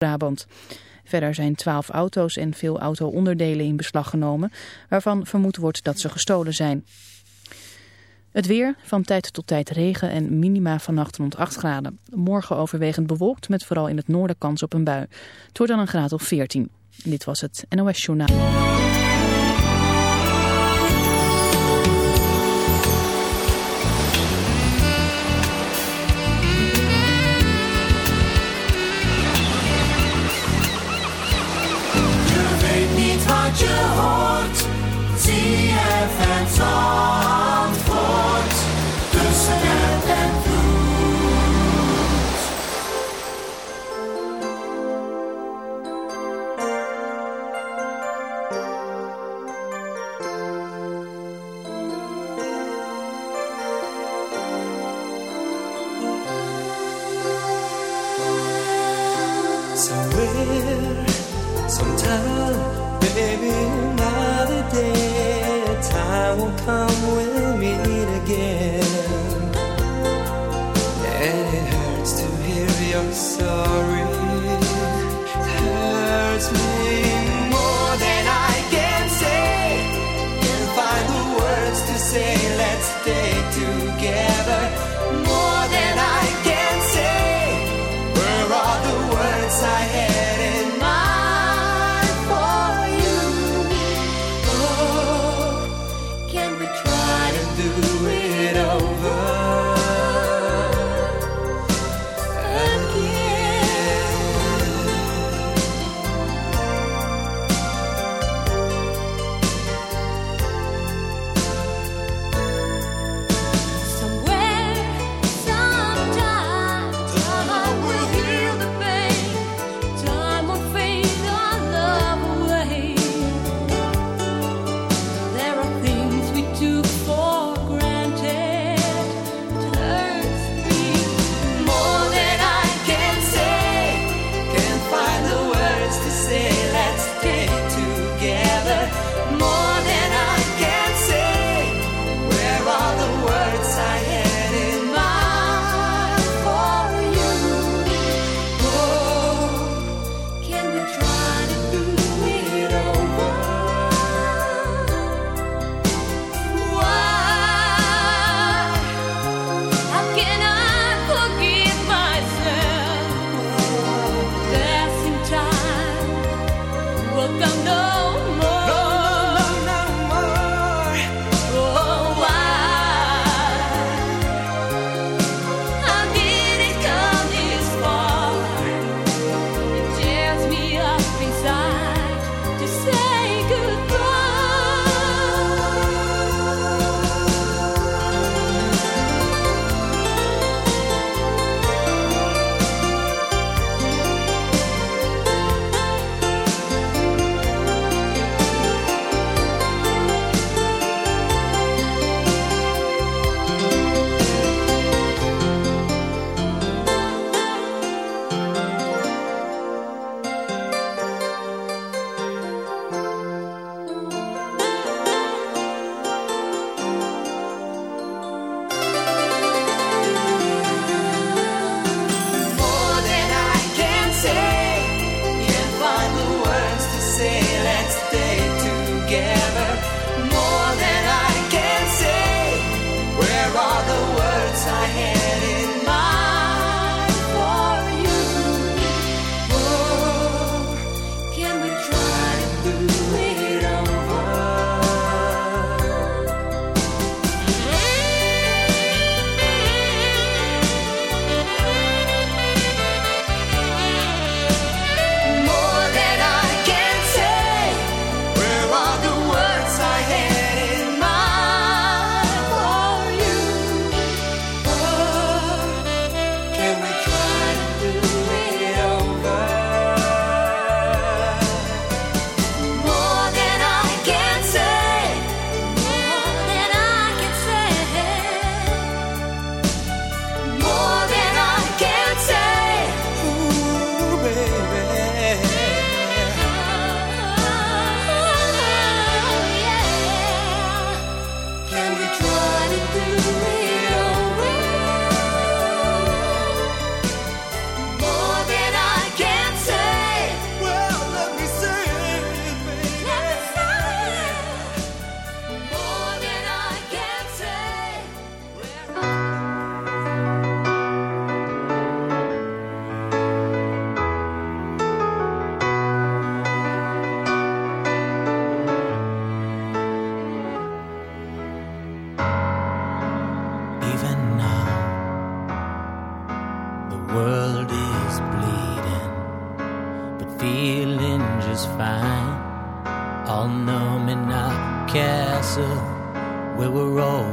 Brabant. Verder zijn twaalf auto's en veel auto-onderdelen in beslag genomen, waarvan vermoed wordt dat ze gestolen zijn. Het weer, van tijd tot tijd regen en minima vannacht rond 8 graden. Morgen overwegend bewolkt met vooral in het noorden kans op een bui. Het wordt dan een graad of 14. Dit was het NOS Journaal.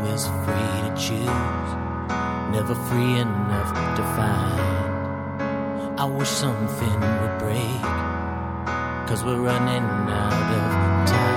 Always free to choose, never free enough to find. I wish something would break, cause we're running out of time.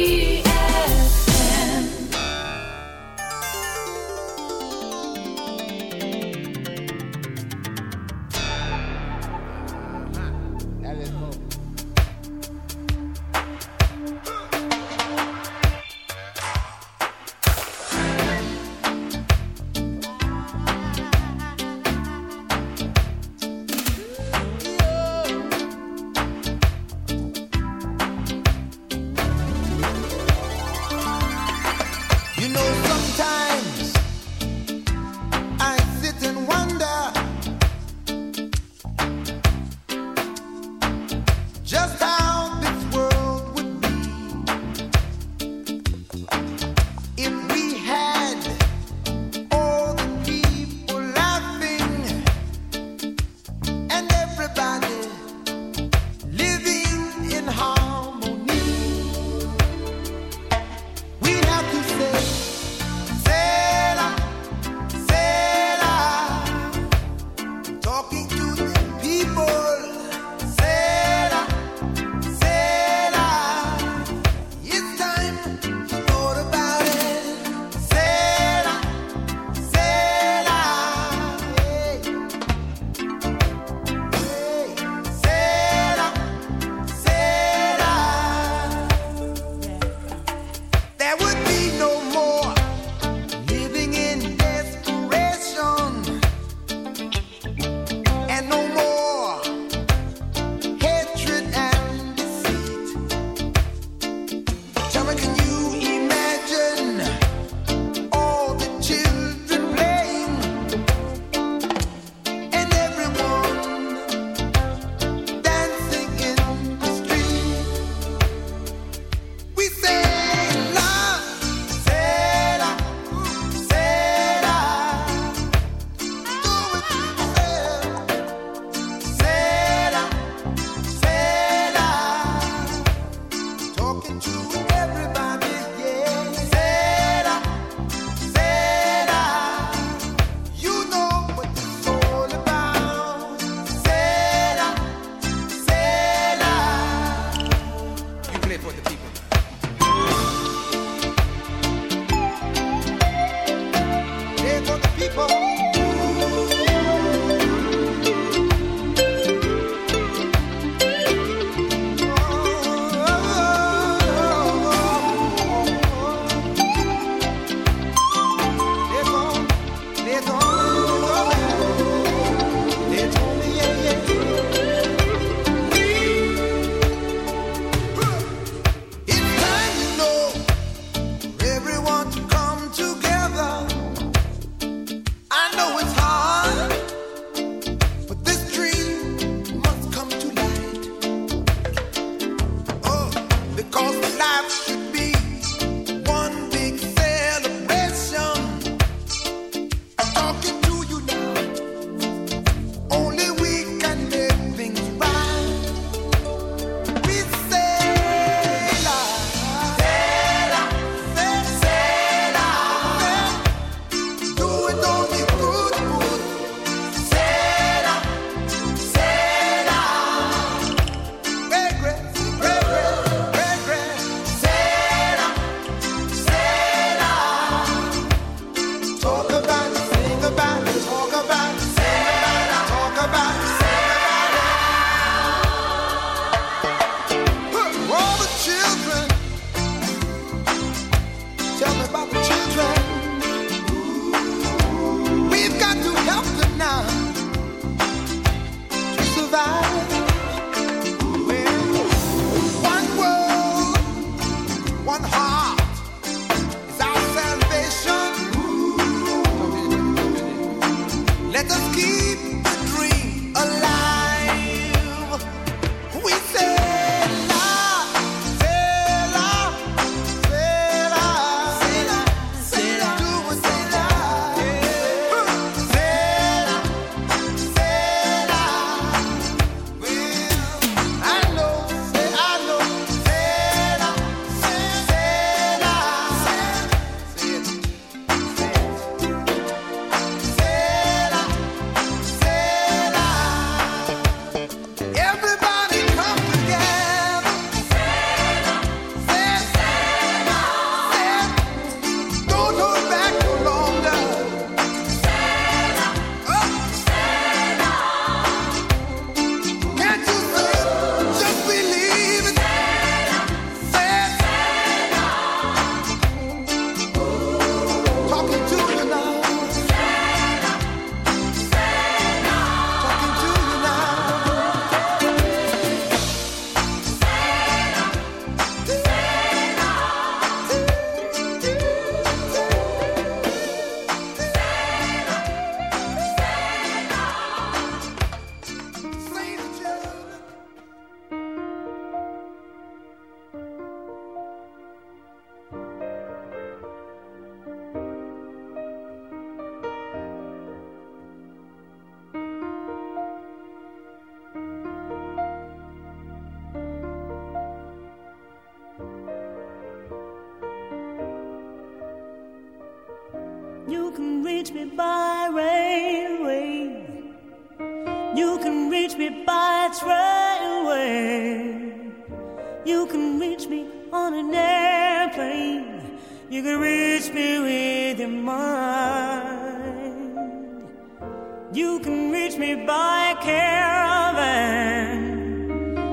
You can reach me by caravan.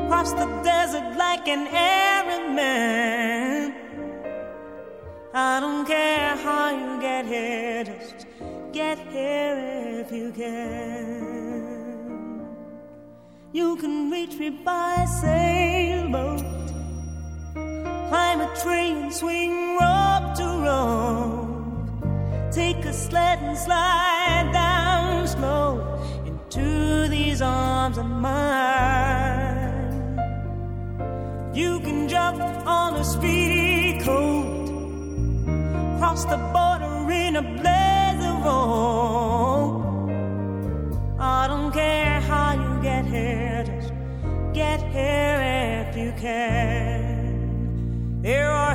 Cross the desert like an Arab man. I don't care how you get here, just get here if you can. You can reach me by sailboat, climb a tree and swing rope to rope, take a sled and slide these arms of mine. You can jump on a speedy coat cross the border in a blaze of. I don't care how you get here, just get here if you can. There are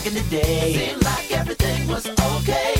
back in the day. Seemed like everything was okay.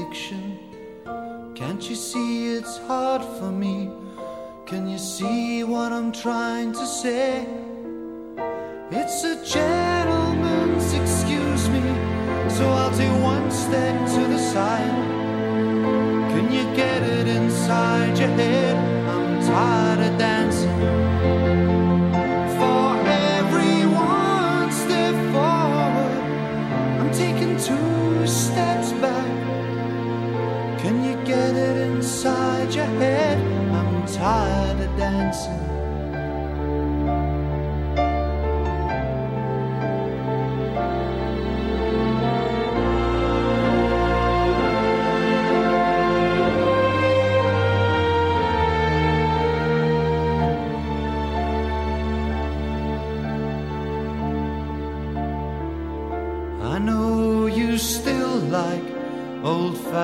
fiction. Can't you see it's hard for me? Can you see what I'm trying to say? It's a gentleman's excuse me, so I'll take one step to the side. Can you get it inside your head?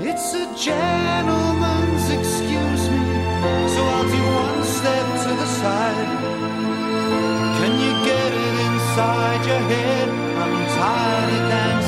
It's a gentleman's excuse me, so I'll do one step to the side. Can you get it inside your head? I'm tired of dancing.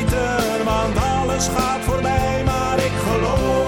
alles gaat voorbij. Maar ik geloof,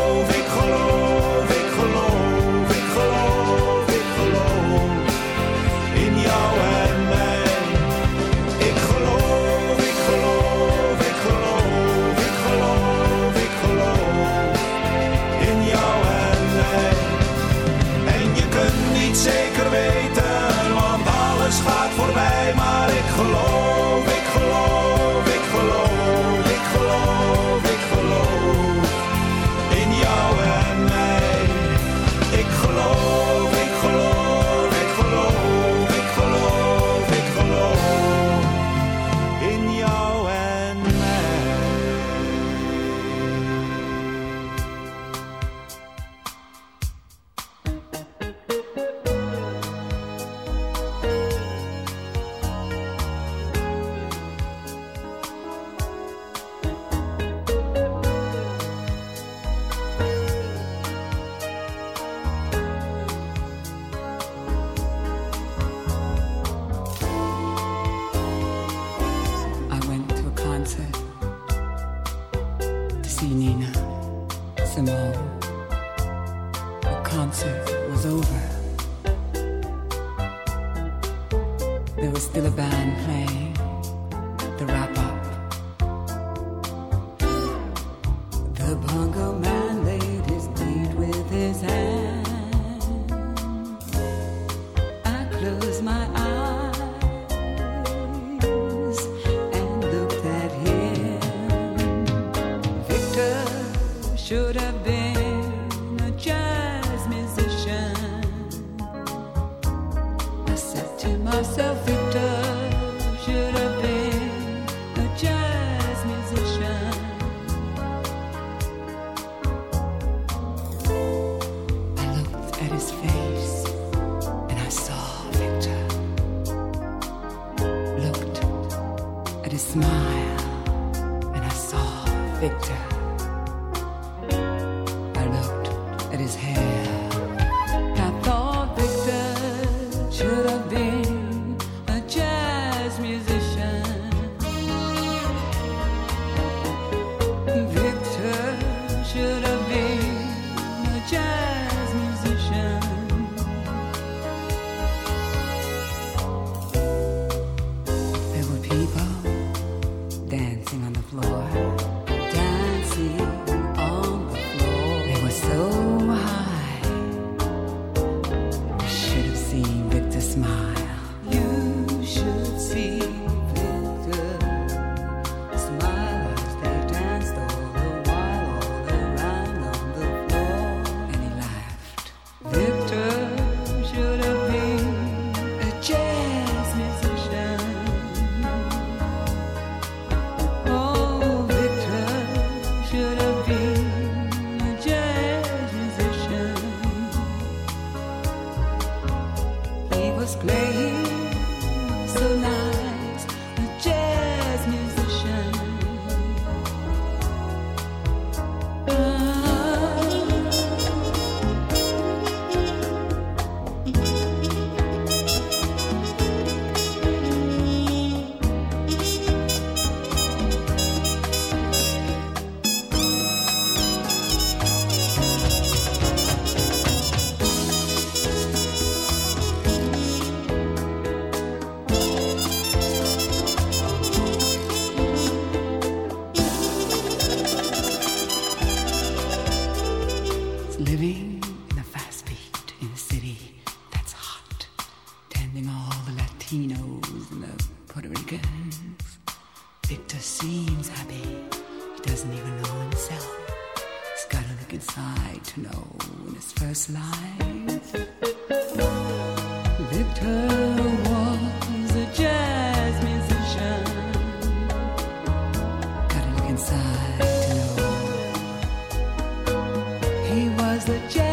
He was a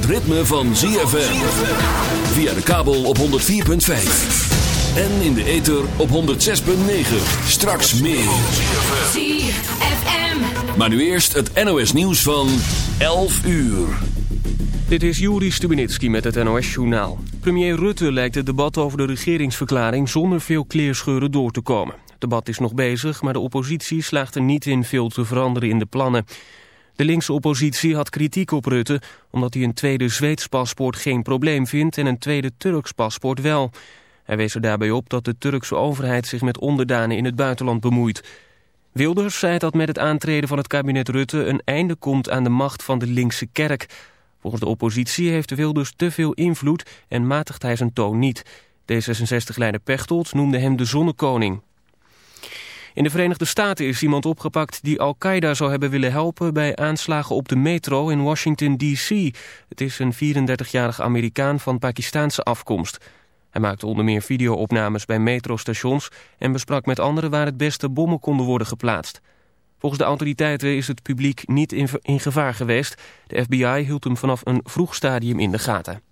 Het ritme van ZFM. Via de kabel op 104.5. En in de ether op 106.9. Straks meer. ZFM. Maar nu eerst het NOS nieuws van 11 uur. Dit is Juri Stubenitski met het NOS-journaal. Premier Rutte lijkt het debat over de regeringsverklaring zonder veel kleerscheuren door te komen. Het debat is nog bezig, maar de oppositie slaagt er niet in veel te veranderen in de plannen. De linkse oppositie had kritiek op Rutte... omdat hij een tweede Zweeds paspoort geen probleem vindt... en een tweede Turks paspoort wel. Hij wees er daarbij op dat de Turkse overheid zich met onderdanen in het buitenland bemoeit. Wilders zei dat met het aantreden van het kabinet Rutte... een einde komt aan de macht van de linkse kerk. Volgens de oppositie heeft Wilders te veel invloed en matigt hij zijn toon niet. D66-leider Pechtold noemde hem de zonnekoning. In de Verenigde Staten is iemand opgepakt die Al-Qaeda zou hebben willen helpen bij aanslagen op de metro in Washington D.C. Het is een 34-jarig Amerikaan van Pakistaanse afkomst. Hij maakte onder meer videoopnames bij metrostations en besprak met anderen waar het beste bommen konden worden geplaatst. Volgens de autoriteiten is het publiek niet in gevaar geweest. De FBI hield hem vanaf een vroeg stadium in de gaten.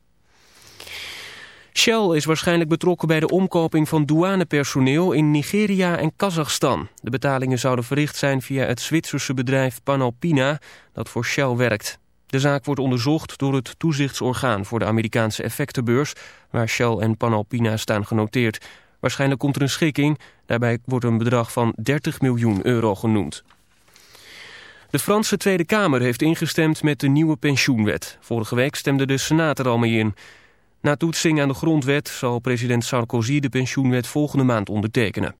Shell is waarschijnlijk betrokken bij de omkoping van douanepersoneel in Nigeria en Kazachstan. De betalingen zouden verricht zijn via het Zwitserse bedrijf Panalpina dat voor Shell werkt. De zaak wordt onderzocht door het toezichtsorgaan voor de Amerikaanse effectenbeurs... waar Shell en Panalpina staan genoteerd. Waarschijnlijk komt er een schikking. Daarbij wordt een bedrag van 30 miljoen euro genoemd. De Franse Tweede Kamer heeft ingestemd met de nieuwe pensioenwet. Vorige week stemde de Senaat er al mee in. Na toetsing aan de grondwet zal president Sarkozy de pensioenwet volgende maand ondertekenen.